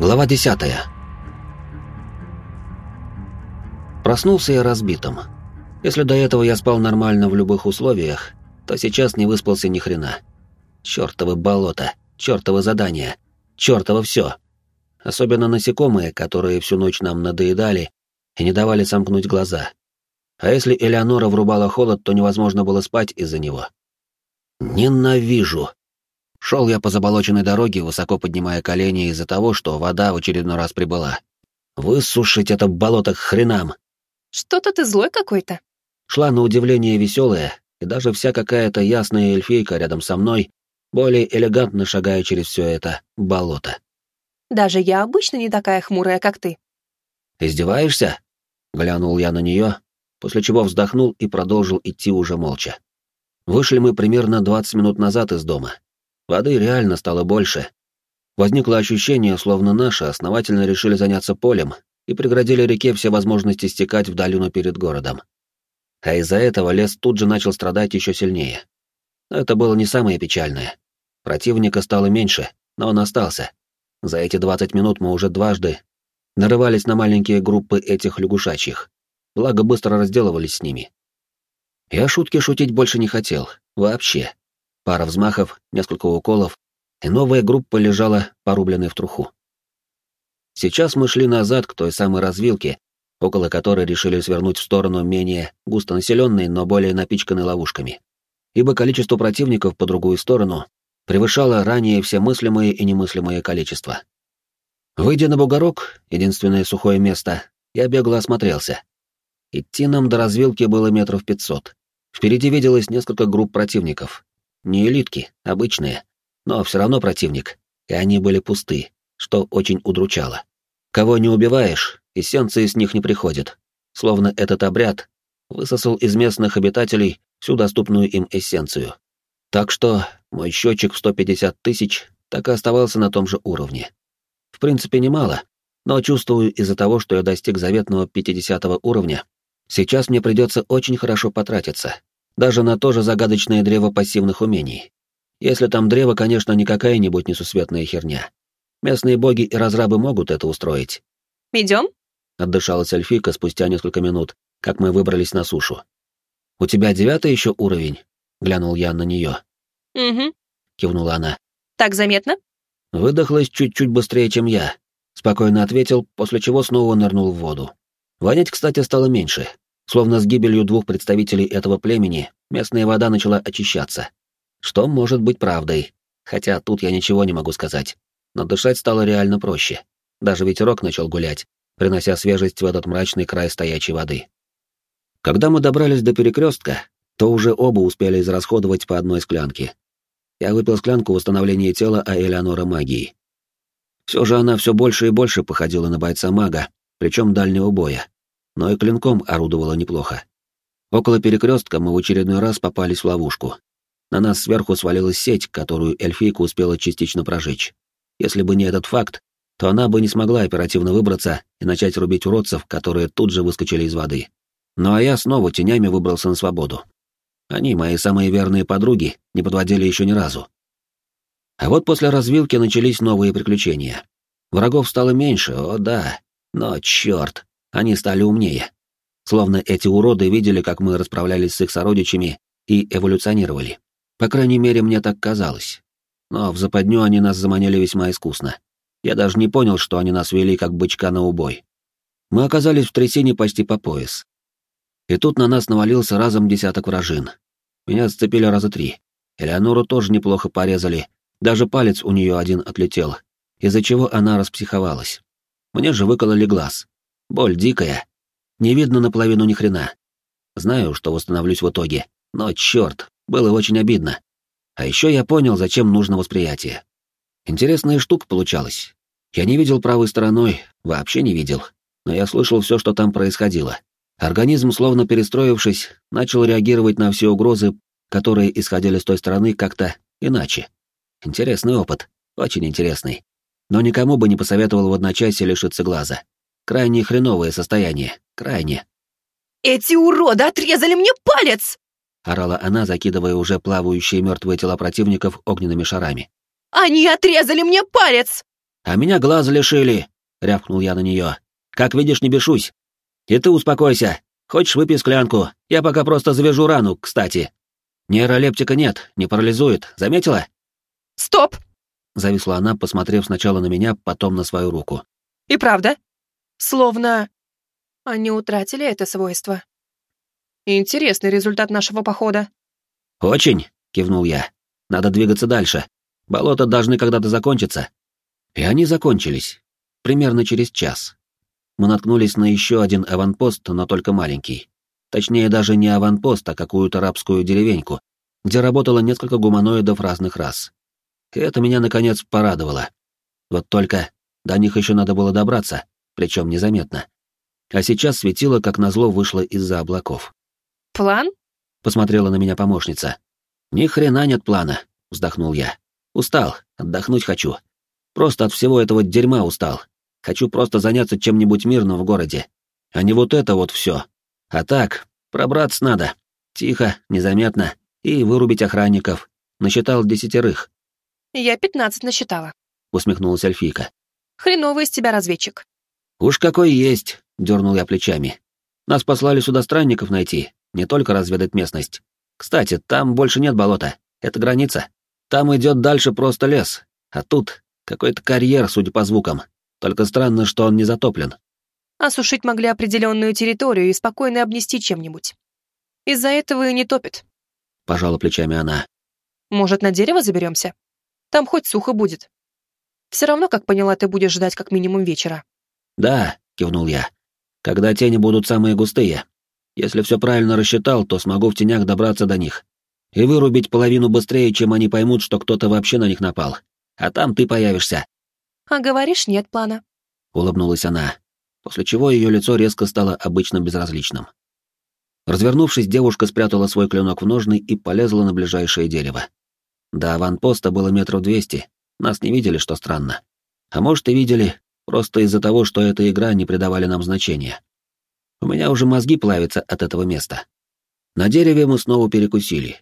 Глава 10. Проснулся я разбитым. Если до этого я спал нормально в любых условиях, то сейчас не выспался ни хрена. Чёртовы болото, чёртовы задания, чёртово всё. Особенно насекомые, которые всю ночь нам надоедали и не давали сомкнуть глаза. А если Элеонора врубала холод, то невозможно было спать из-за него. Ненавижу. Шел я по заболоченной дороге, высоко поднимая колени из-за того, что вода в очередной раз прибыла. Высушить это болото к хренам. Что-то ты злой какой-то. Шла на удивление веселая, и даже вся какая-то ясная эльфийка рядом со мной, более элегантно шагая через все это болото. Даже я обычно не такая хмурая, как ты. «Издеваешься?» — глянул я на нее, после чего вздохнул и продолжил идти уже молча. Вышли мы примерно 20 минут назад из дома. Воды реально стало больше. Возникло ощущение, словно наши основательно решили заняться полем и преградили реке все возможности стекать в долину перед городом. А из-за этого лес тут же начал страдать еще сильнее. Но это было не самое печальное. Противника стало меньше, но он остался. За эти 20 минут мы уже дважды нарывались на маленькие группы этих лягушачьих, благо быстро разделывались с ними. Я шутки шутить больше не хотел, вообще. Пара взмахов, несколько уколов, и новая группа лежала порубленной в труху. Сейчас мы шли назад к той самой развилке, около которой решили свернуть в сторону менее густонаселенной, но более напичканной ловушками. Ибо количество противников по другую сторону превышало ранее все мыслимые и немыслимые количества. Выйдя на бугорок, единственное сухое место, я бегло осмотрелся. Идти нам до развилки было метров пятьсот. Впереди виделось несколько групп противников, не элитки, обычные, но все равно противник, и они были пусты, что очень удручало. Кого не убиваешь, эссенции с них не приходит, словно этот обряд высосал из местных обитателей всю доступную им эссенцию. Так что мой счетчик в 150 тысяч так и оставался на том же уровне. В принципе, немало, но чувствую из-за того, что я достиг заветного 50 уровня, сейчас мне придется очень хорошо потратиться, даже на то же загадочное древо пассивных умений. Если там древо, конечно, не какая-нибудь несусветная херня. Местные боги и разрабы могут это устроить. Идем? Отдышалась эльфийка спустя несколько минут, как мы выбрались на сушу. «У тебя девятый еще уровень?» — глянул я на нее. «Угу», — кивнула она. «Так заметно?» Выдохлась чуть-чуть быстрее, чем я. Спокойно ответил, после чего снова нырнул в воду. Вонять, кстати, стало меньше, Словно с гибелью двух представителей этого племени местная вода начала очищаться. Что может быть правдой? Хотя тут я ничего не могу сказать. Но дышать стало реально проще. Даже ветерок начал гулять, принося свежесть в этот мрачный край стоячей воды. Когда мы добрались до перекрестка, то уже оба успели израсходовать по одной склянке. Я выпил склянку восстановления тела, а Элеонора магии. Все же она все больше и больше походила на бойца-мага, причем дальнего боя но и клинком орудовала неплохо. Около перекрестка мы в очередной раз попались в ловушку. На нас сверху свалилась сеть, которую эльфийка успела частично прожечь. Если бы не этот факт, то она бы не смогла оперативно выбраться и начать рубить уродцев, которые тут же выскочили из воды. Ну а я снова тенями выбрался на свободу. Они, мои самые верные подруги, не подводили еще ни разу. А вот после развилки начались новые приключения. Врагов стало меньше, о да, но черт, они стали умнее. Словно эти уроды видели, как мы расправлялись с их сородичами и эволюционировали. По крайней мере, мне так казалось. Но в западню они нас заманили весьма искусно. Я даже не понял, что они нас вели как бычка на убой. Мы оказались в трясине почти по пояс. И тут на нас навалился разом десяток вражин. Меня сцепили раза три. Элеонору тоже неплохо порезали, даже палец у нее один отлетел, из-за чего она распсиховалась. Мне же выкололи глаз. Боль дикая. Не видно наполовину ни хрена. Знаю, что восстановлюсь в итоге, но черт, было очень обидно. А еще я понял, зачем нужно восприятие. Интересная штука получалась. Я не видел правой стороной, вообще не видел, но я слышал все, что там происходило. Организм, словно перестроившись, начал реагировать на все угрозы, которые исходили с той стороны как-то иначе. Интересный опыт, очень интересный. Но никому бы не посоветовал в одночасье лишиться глаза. Крайне хреновое состояние. Крайне. «Эти уроды отрезали мне палец!» — орала она, закидывая уже плавающие мертвые тела противников огненными шарами. «Они отрезали мне палец!» «А меня глаза лишили!» — рявкнул я на нее. «Как видишь, не бешусь. И ты успокойся. Хочешь, выпей склянку? Я пока просто завяжу рану, кстати. Нейролептика нет, не парализует. Заметила?» «Стоп!» — зависла она, посмотрев сначала на меня, потом на свою руку. «И правда? Словно они утратили это свойство. Интересный результат нашего похода». «Очень!» — кивнул я. «Надо двигаться дальше. Болота должны когда-то закончиться». И они закончились. Примерно через час. Мы наткнулись на еще один аванпост, но только маленький. Точнее, даже не аванпост, а какую-то рабскую деревеньку, где работало несколько гуманоидов разных рас. И это меня, наконец, порадовало. Вот только до них еще надо было добраться, причем незаметно. А сейчас светило, как назло, вышло из-за облаков. «План?» — посмотрела на меня помощница. «Ни хрена нет плана», — вздохнул я. «Устал, отдохнуть хочу. Просто от всего этого дерьма устал. Хочу просто заняться чем-нибудь мирным в городе. А не вот это вот все. А так, пробраться надо. Тихо, незаметно. И вырубить охранников. Насчитал десятерых. «Я пятнадцать насчитала», — усмехнулась Эльфийка. «Хреновый из тебя разведчик». «Уж какой есть», — дернул я плечами. «Нас послали сюда странников найти, не только разведать местность. Кстати, там больше нет болота, это граница. Там идет дальше просто лес, а тут какой-то карьер, судя по звукам. Только странно, что он не затоплен. Осушить могли определенную территорию и спокойно обнести чем-нибудь. Из-за этого и не топит. Пожала плечами она. Может, на дерево заберемся? Там хоть сухо будет. Все равно, как поняла, ты будешь ждать как минимум вечера. Да, кивнул я. Когда тени будут самые густые. Если все правильно рассчитал, то смогу в тенях добраться до них. И вырубить половину быстрее, чем они поймут, что кто-то вообще на них напал. А там ты появишься. А говоришь, нет плана. Улыбнулась она, после чего ее лицо резко стало обычно безразличным. Развернувшись, девушка спрятала свой клинок в ножны и полезла на ближайшее дерево. До аванпоста было метров двести, нас не видели, что странно. А может, и видели, просто из-за того, что эта игра не придавали нам значения. У меня уже мозги плавятся от этого места. На дереве мы снова перекусили.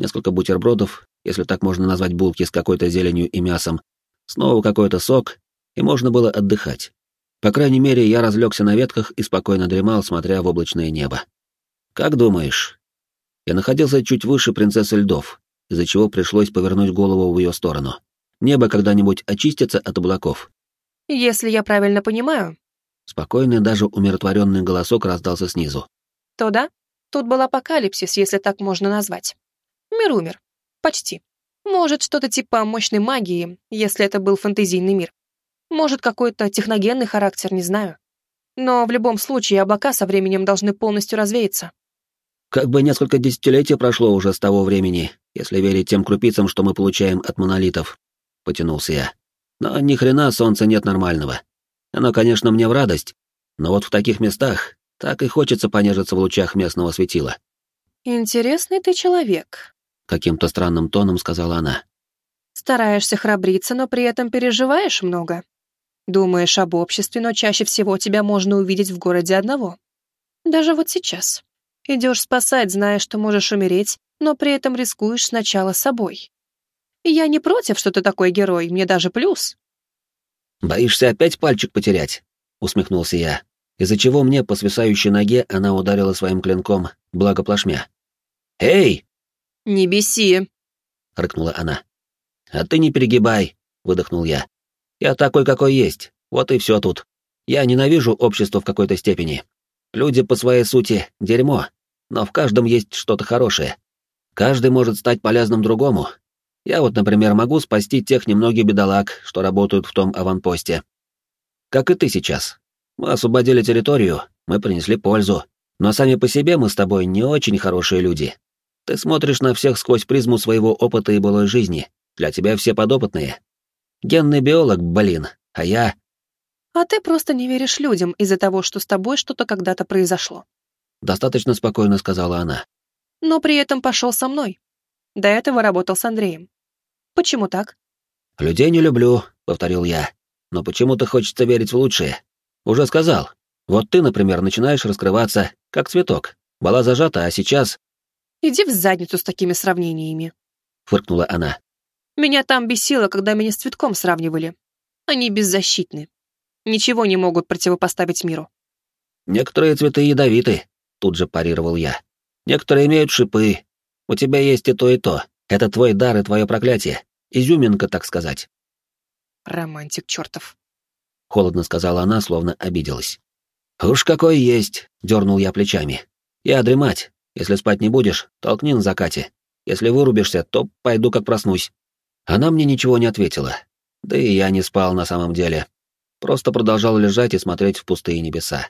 Несколько бутербродов, если так можно назвать булки с какой-то зеленью и мясом, снова какой-то сок, и можно было отдыхать. По крайней мере, я разлегся на ветках и спокойно дремал, смотря в облачное небо. Как думаешь? Я находился чуть выше принцессы льдов, из-за чего пришлось повернуть голову в ее сторону. Небо когда-нибудь очистится от облаков. Если я правильно понимаю, Спокойный, даже умиротворенный голосок раздался снизу. то да, тут был апокалипсис, если так можно назвать. Мир умер. Почти. Может, что-то типа мощной магии, если это был фэнтезийный мир. Может, какой-то техногенный характер, не знаю. Но в любом случае облака со временем должны полностью развеяться. Как бы несколько десятилетий прошло уже с того времени, если верить тем крупицам, что мы получаем от монолитов. Потянулся я. Но ни хрена солнца нет нормального. Оно, конечно, мне в радость, но вот в таких местах так и хочется понежиться в лучах местного светила. «Интересный ты человек», — каким-то странным тоном сказала она. Стараешься храбриться, но при этом переживаешь много. Думаешь об обществе, но чаще всего тебя можно увидеть в городе одного. Даже вот сейчас. Идешь спасать, зная, что можешь умереть, но при этом рискуешь сначала собой. И я не против, что ты такой герой, мне даже плюс. «Боишься опять пальчик потерять?» — усмехнулся я, из-за чего мне по свисающей ноге она ударила своим клинком, благо плашмя. «Эй!» «Не беси!» — рыкнула она. «А ты не перегибай!» — выдохнул я. «Я такой, какой есть, вот и все тут. Я ненавижу общество в какой-то степени. Люди по своей сути — дерьмо, но в каждом есть что-то хорошее. Каждый может стать полезным другому, я вот, например, могу спасти тех немногих бедолаг, что работают в том аванпосте. Как и ты сейчас. Мы освободили территорию, мы принесли пользу, но сами по себе мы с тобой не очень хорошие люди. Ты смотришь на всех сквозь призму своего опыта и былой жизни. Для тебя все подопытные. Генный биолог, блин, а я... А ты просто не веришь людям из-за того, что с тобой что-то когда-то произошло. Достаточно спокойно сказала она. Но при этом пошел со мной. До этого работал с Андреем. Почему так? «Людей не люблю», — повторил я. «Но почему-то хочется верить в лучшее. Уже сказал. Вот ты, например, начинаешь раскрываться, как цветок. Была зажата, а сейчас...» «Иди в задницу с такими сравнениями», — фыркнула она. «Меня там бесило, когда меня с цветком сравнивали. Они беззащитны. Ничего не могут противопоставить миру. Некоторые цветы ядовиты, тут же парировал я. Некоторые имеют шипы. У тебя есть и то, и то. Это твой дар и твое проклятие. Изюминка, так сказать. Романтик чертов. Холодно сказала она, словно обиделась. «Уж какой есть!» — дернул я плечами. «Я дремать. Если спать не будешь, толкни на закате. Если вырубишься, то пойду как проснусь». Она мне ничего не ответила. Да и я не спал на самом деле. Просто продолжал лежать и смотреть в пустые небеса.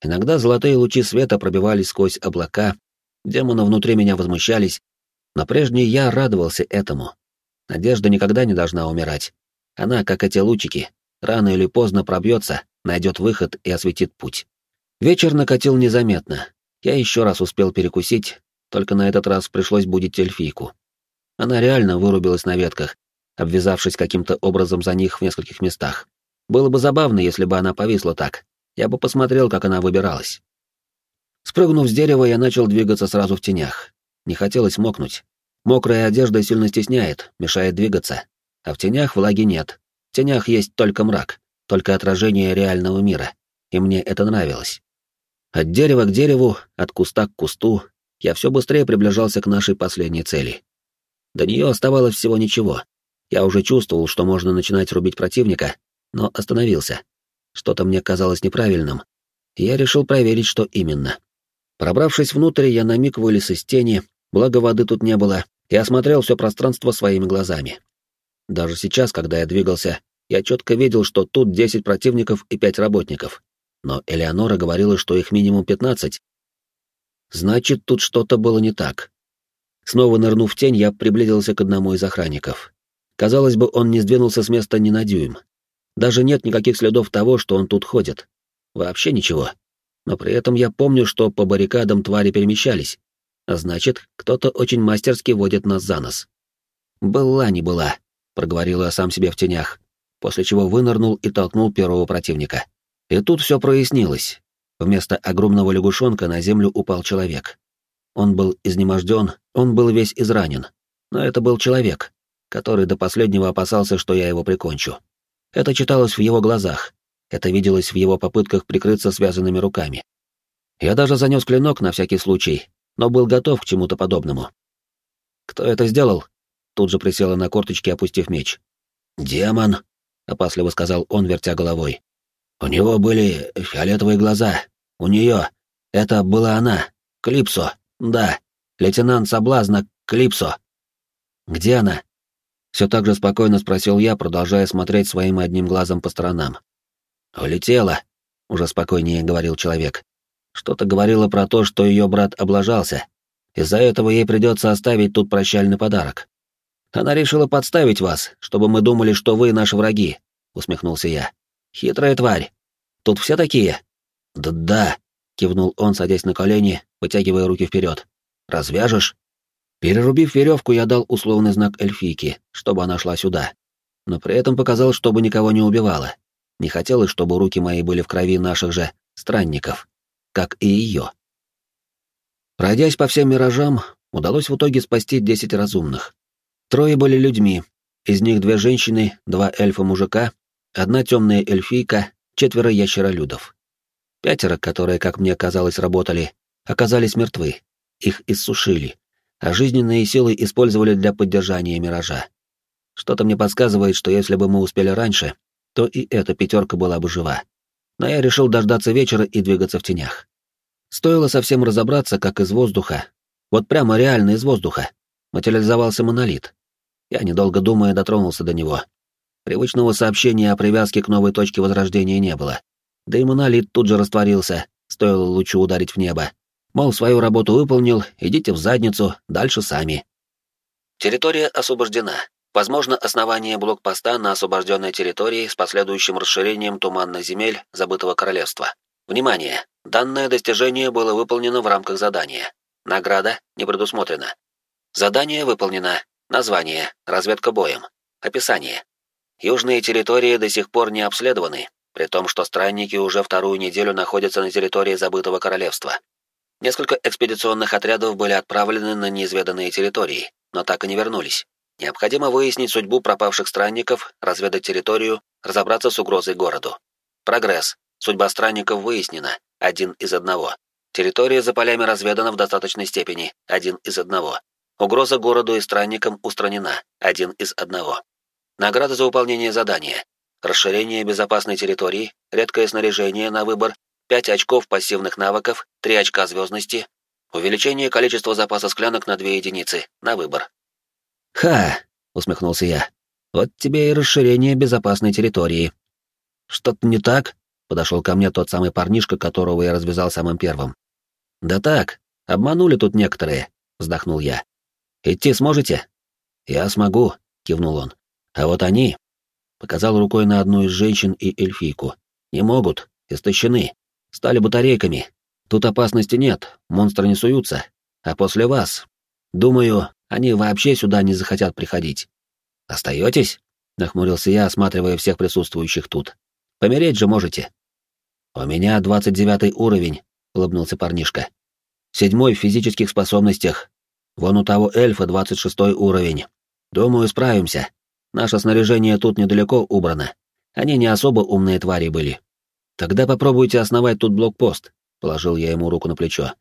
Иногда золотые лучи света пробивались сквозь облака, демоны внутри меня возмущались, но прежний я радовался этому. Надежда никогда не должна умирать. Она, как эти лучики, рано или поздно пробьется, найдет выход и осветит путь. Вечер накатил незаметно. Я еще раз успел перекусить, только на этот раз пришлось будить эльфийку. Она реально вырубилась на ветках, обвязавшись каким-то образом за них в нескольких местах. Было бы забавно, если бы она повисла так. Я бы посмотрел, как она выбиралась. Спрыгнув с дерева, я начал двигаться сразу в тенях. Не хотелось мокнуть. Мокрая одежда сильно стесняет, мешает двигаться. А в тенях влаги нет. В тенях есть только мрак, только отражение реального мира. И мне это нравилось. От дерева к дереву, от куста к кусту, я все быстрее приближался к нашей последней цели. До нее оставалось всего ничего. Я уже чувствовал, что можно начинать рубить противника, но остановился. Что-то мне казалось неправильным, я решил проверить, что именно. Пробравшись внутрь, я на миг вылез из тени, благо воды тут не было, и осмотрел все пространство своими глазами. Даже сейчас, когда я двигался, я четко видел, что тут 10 противников и 5 работников. Но Элеонора говорила, что их минимум 15. Значит, тут что-то было не так. Снова нырнув в тень, я приблизился к одному из охранников. Казалось бы, он не сдвинулся с места ни на дюйм. Даже нет никаких следов того, что он тут ходит. Вообще ничего. Но при этом я помню, что по баррикадам твари перемещались. А значит, кто-то очень мастерски водит нас за нос. «Была не была», — проговорил я сам себе в тенях, после чего вынырнул и толкнул первого противника. И тут все прояснилось. Вместо огромного лягушонка на землю упал человек. Он был изнеможден, он был весь изранен. Но это был человек, который до последнего опасался, что я его прикончу. Это читалось в его глазах, это виделось в его попытках прикрыться связанными руками. Я даже занес клинок на всякий случай, но был готов к чему-то подобному. «Кто это сделал?» Тут же присела на корточки, опустив меч. «Демон», — опасливо сказал он, вертя головой. «У него были фиолетовые глаза. У нее. Это была она. Клипсо. Да. Лейтенант Соблазна Клипсо». «Где она?» Все так же спокойно спросил я, продолжая смотреть своим одним глазом по сторонам. «Улетела», — уже спокойнее говорил человек. Что-то говорило про то, что ее брат облажался. Из-за этого ей придется оставить тут прощальный подарок. Она решила подставить вас, чтобы мы думали, что вы наши враги, усмехнулся я. Хитрая тварь. Тут все такие. Да-да, кивнул он, садясь на колени, вытягивая руки вперед. Развяжешь? Перерубив веревку, я дал условный знак эльфийке, чтобы она шла сюда. Но при этом показал, чтобы никого не убивала. Не хотелось, чтобы руки мои были в крови наших же странников, как и ее. Пройдясь по всем миражам, удалось в итоге спасти десять разумных. Трое были людьми, из них две женщины, два эльфа-мужика, одна темная эльфийка, четверо ящеролюдов. Пятеро, которые, как мне казалось, работали, оказались мертвы. Их иссушили, а жизненные силы использовали для поддержания миража. Что-то мне подсказывает, что если бы мы успели раньше, то и эта пятерка была бы жива. Но я решил дождаться вечера и двигаться в тенях. Стоило совсем разобраться, как из воздуха, вот прямо реально из воздуха, материализовался монолит. Я, недолго думая, дотронулся до него. Привычного сообщения о привязке к новой точке возрождения не было. Да и монолит тут же растворился, стоило лучу ударить в небо. Мол, свою работу выполнил, идите в задницу, дальше сами. Территория освобождена. Возможно, основание блокпоста на освобожденной территории с последующим расширением туманных земель забытого королевства. Внимание! Данное достижение было выполнено в рамках задания. Награда не предусмотрена. Задание выполнено. Название. Разведка боем. Описание. Южные территории до сих пор не обследованы, при том, что странники уже вторую неделю находятся на территории забытого королевства. Несколько экспедиционных отрядов были отправлены на неизведанные территории, но так и не вернулись. Необходимо выяснить судьбу пропавших странников, разведать территорию Разобраться с угрозой городу. Прогресс. Судьба странников выяснена. Один из одного. Территория за полями разведана в достаточной степени. Один из одного. Угроза городу и странникам устранена. Один из одного. Награда за выполнение задания. Расширение безопасной территории, редкое снаряжение на выбор, 5 очков пассивных навыков, 3 очка звездности, увеличение количества запаса склянок на 2 единицы, на выбор. «Ха!» — усмехнулся я. «Вот тебе и расширение безопасной территории». «Что-то не так?» — подошел ко мне тот самый парнишка, которого я развязал самым первым. «Да так, обманули тут некоторые», — вздохнул я. «Идти сможете?» «Я смогу», — кивнул он. «А вот они...» — показал рукой на одну из женщин и эльфийку. «Не могут, истощены. Стали батарейками. Тут опасности нет, монстры не суются. А после вас... Думаю, они вообще сюда не захотят приходить. Остаетесь? Нахмурился я, осматривая всех присутствующих тут. Помереть же можете. У меня двадцать девятый уровень, улыбнулся парнишка. Седьмой в физических способностях. Вон у того эльфа двадцать шестой уровень. Думаю, справимся. Наше снаряжение тут недалеко убрано. Они не особо умные твари были. Тогда попробуйте основать тут блокпост, положил я ему руку на плечо.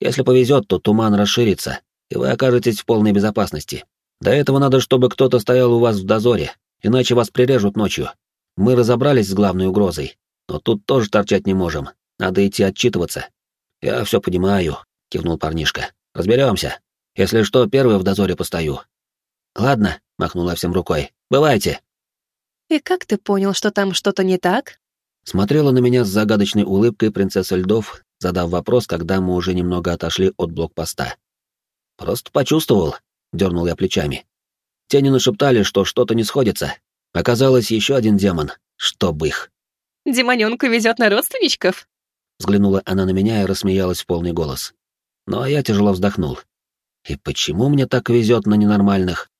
Если повезет, то туман расширится, и вы окажетесь в полной безопасности. До этого надо, чтобы кто-то стоял у вас в дозоре, иначе вас прирежут ночью. Мы разобрались с главной угрозой, но тут тоже торчать не можем. Надо идти отчитываться. Я все понимаю, кивнул парнишка. Разберемся. Если что, первый в дозоре постою. Ладно, махнула всем рукой. Бывайте. И как ты понял, что там что-то не так? Смотрела на меня с загадочной улыбкой принцесса льдов, задав вопрос, когда мы уже немного отошли от блокпоста. Просто почувствовал, дернул я плечами. Тени нашептали, что что-то не сходится. Оказалось, еще один демон. Чтоб их. Демоненку везет на родственничков? Взглянула она на меня и рассмеялась в полный голос. Ну а я тяжело вздохнул. И почему мне так везет на ненормальных?